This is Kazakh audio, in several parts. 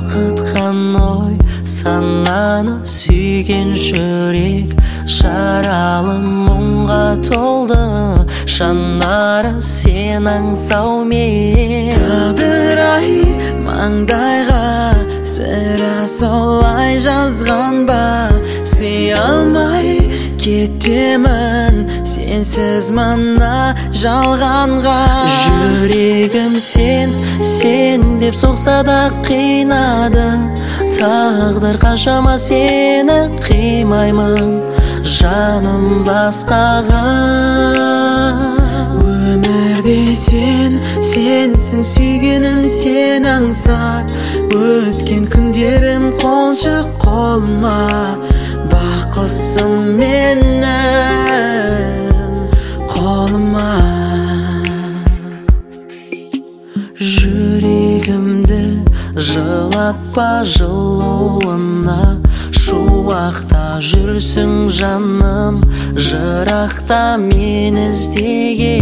сәуле толқытқан ой сананы сүйген жүрек жаралы мұңға толды жанары сен аңсаумен тағдыр ай маңдайға сірә солай жазған ба сүй алмай кетемін. Сенсіз мына жалғанға. Жүрегім сен сен деп соқса да қинады. Тағдыр қаншама сені қимаймын. Жаным басқаға. Өмірде сен сенсің сүйгенім сен аңсап өткен күндерім қоншақ қолыма. Құсым менің қолыма жүрегімді жылатпа жылуына шуақта жүрсің жаным жырақта мен іздеген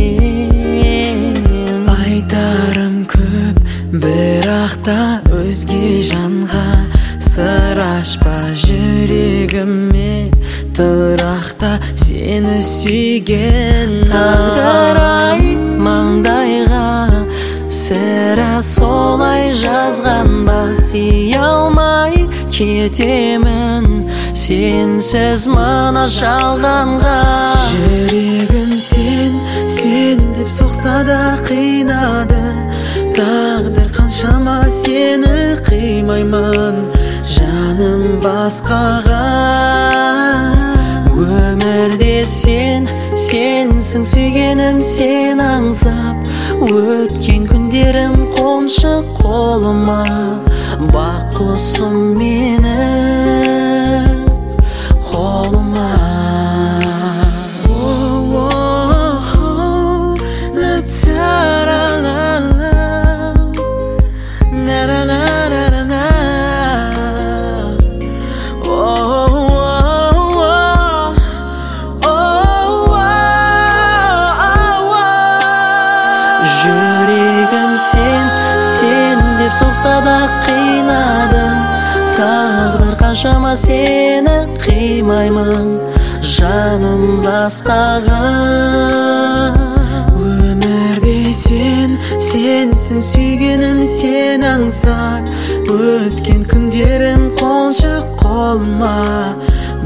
айтарым көп бірақ та өзге жанға сыр ашпа жүрегіме тұрақта сені сүйген тағдыр ай маңдайға сірә солай жазған ба сүй алмай кетемін сенсіз мына жалғанға жүрегім сен сен деп соқса да қинады тағдыр басқаға. Өмірде сен сенсің сүйгенім сен аңсап. Өткен күндерім қоншы қолыма. Бақ құсым менің сен сен деп соқса да қинады. Тағдыр қаншама сені қимаймын жаным басқаға. Өмірде сен сенсің сүйгенім сен аңсап өткен күндерім қоншақ қолыма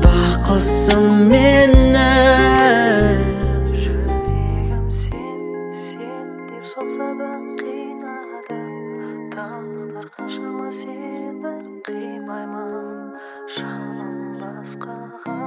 бақ құсым менің. Жүрегім сен сен деп соқса да басқаға